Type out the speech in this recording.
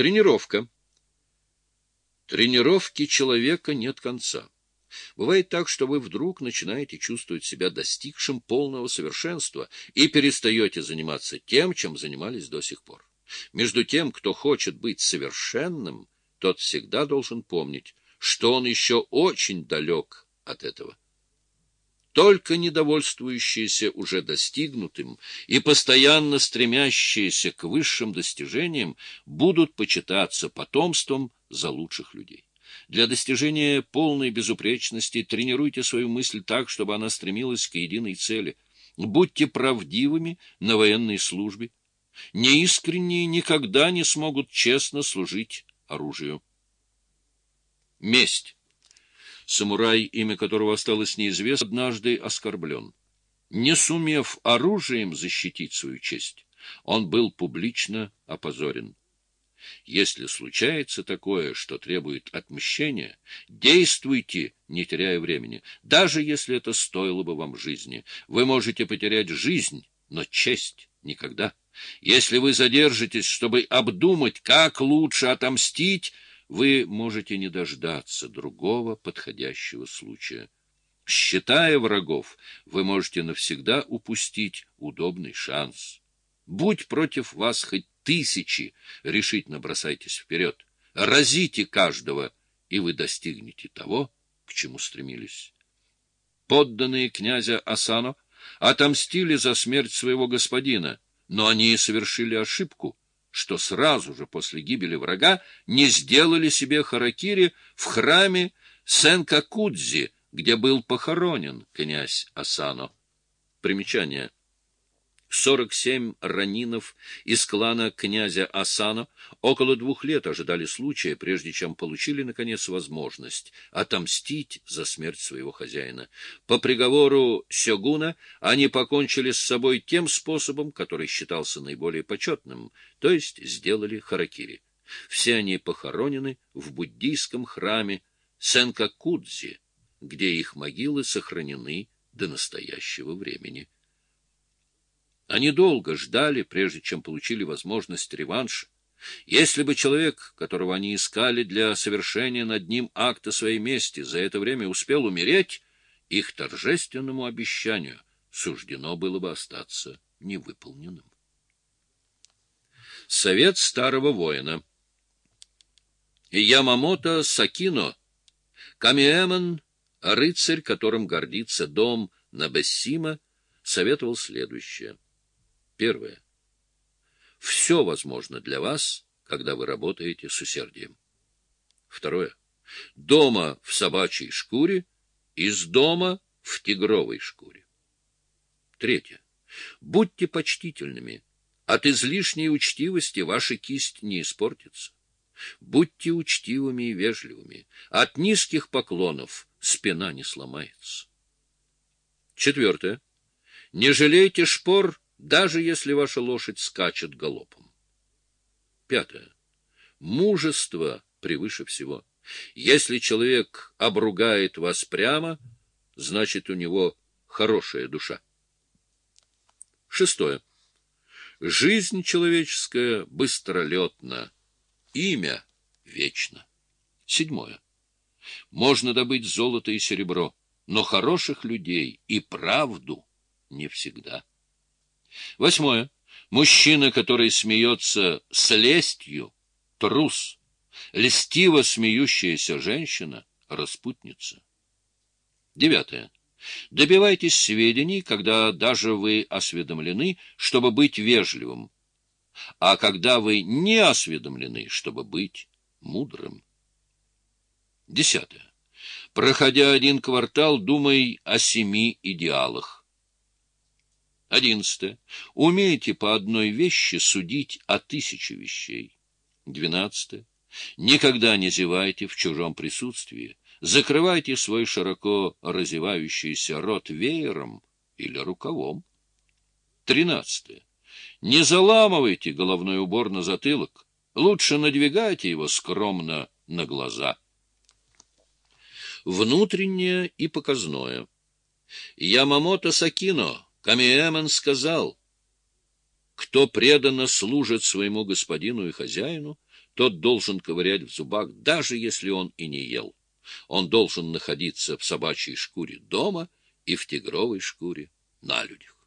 Тренировка. Тренировки человека нет конца. Бывает так, что вы вдруг начинаете чувствовать себя достигшим полного совершенства и перестаете заниматься тем, чем занимались до сих пор. Между тем, кто хочет быть совершенным, тот всегда должен помнить, что он еще очень далек от этого. Только недовольствующиеся уже достигнутым и постоянно стремящиеся к высшим достижениям будут почитаться потомством за лучших людей. Для достижения полной безупречности тренируйте свою мысль так, чтобы она стремилась к единой цели. Будьте правдивыми на военной службе. Неискренние никогда не смогут честно служить оружию. Месть. Самурай, имя которого осталось неизвестно, однажды оскорблен. Не сумев оружием защитить свою честь, он был публично опозорен. Если случается такое, что требует отмщения, действуйте, не теряя времени, даже если это стоило бы вам жизни. Вы можете потерять жизнь, но честь никогда. Если вы задержитесь, чтобы обдумать, как лучше отомстить, вы можете не дождаться другого подходящего случая. Считая врагов, вы можете навсегда упустить удобный шанс. Будь против вас хоть тысячи, решительно бросайтесь вперед. Разите каждого, и вы достигнете того, к чему стремились. Подданные князя Асано отомстили за смерть своего господина, но они совершили ошибку — что сразу же после гибели врага не сделали себе харакири в храме Сенкакудзи, где был похоронен князь Асано. Примечание. 47 ранинов из клана князя Асано около двух лет ожидали случая, прежде чем получили, наконец, возможность отомстить за смерть своего хозяина. По приговору Сёгуна они покончили с собой тем способом, который считался наиболее почетным, то есть сделали харакири. Все они похоронены в буддийском храме Сенкакудзи, где их могилы сохранены до настоящего времени. Они долго ждали, прежде чем получили возможность реванша. Если бы человек, которого они искали для совершения над ним акта своей мести, за это время успел умереть, их торжественному обещанию суждено было бы остаться невыполненным. Совет старого воина Ямамото Сакино, Камиэмон, рыцарь, которым гордится дом Набессима, советовал следующее — Первое. Все возможно для вас, когда вы работаете с усердием. Второе. Дома в собачьей шкуре, из дома в тигровой шкуре. Третье. Будьте почтительными. От излишней учтивости ваша кисть не испортится. Будьте учтивыми и вежливыми. От низких поклонов спина не сломается. Четвертое. Не жалейте шпор даже если ваша лошадь скачет галопом. Пятое. Мужество превыше всего. Если человек обругает вас прямо, значит, у него хорошая душа. Шестое. Жизнь человеческая быстролетна, имя вечно. Седьмое. Можно добыть золото и серебро, но хороших людей и правду не всегда. Восьмое. Мужчина, который смеется с лестью, трус. Льстиво смеющаяся женщина — распутница. Девятое. Добивайтесь сведений, когда даже вы осведомлены, чтобы быть вежливым, а когда вы не осведомлены, чтобы быть мудрым. Десятое. Проходя один квартал, думай о семи идеалах. Одиннадцатое. Умейте по одной вещи судить о тысяче вещей. Двенадцатое. Никогда не зевайте в чужом присутствии. Закрывайте свой широко разевающийся рот веером или рукавом. Тринадцатое. Не заламывайте головной убор на затылок. Лучше надвигайте его скромно на глаза. Внутреннее и показное. Ямамото Сакино Камиэмон сказал, кто преданно служит своему господину и хозяину, тот должен ковырять в зубах, даже если он и не ел. Он должен находиться в собачьей шкуре дома и в тигровой шкуре на людях.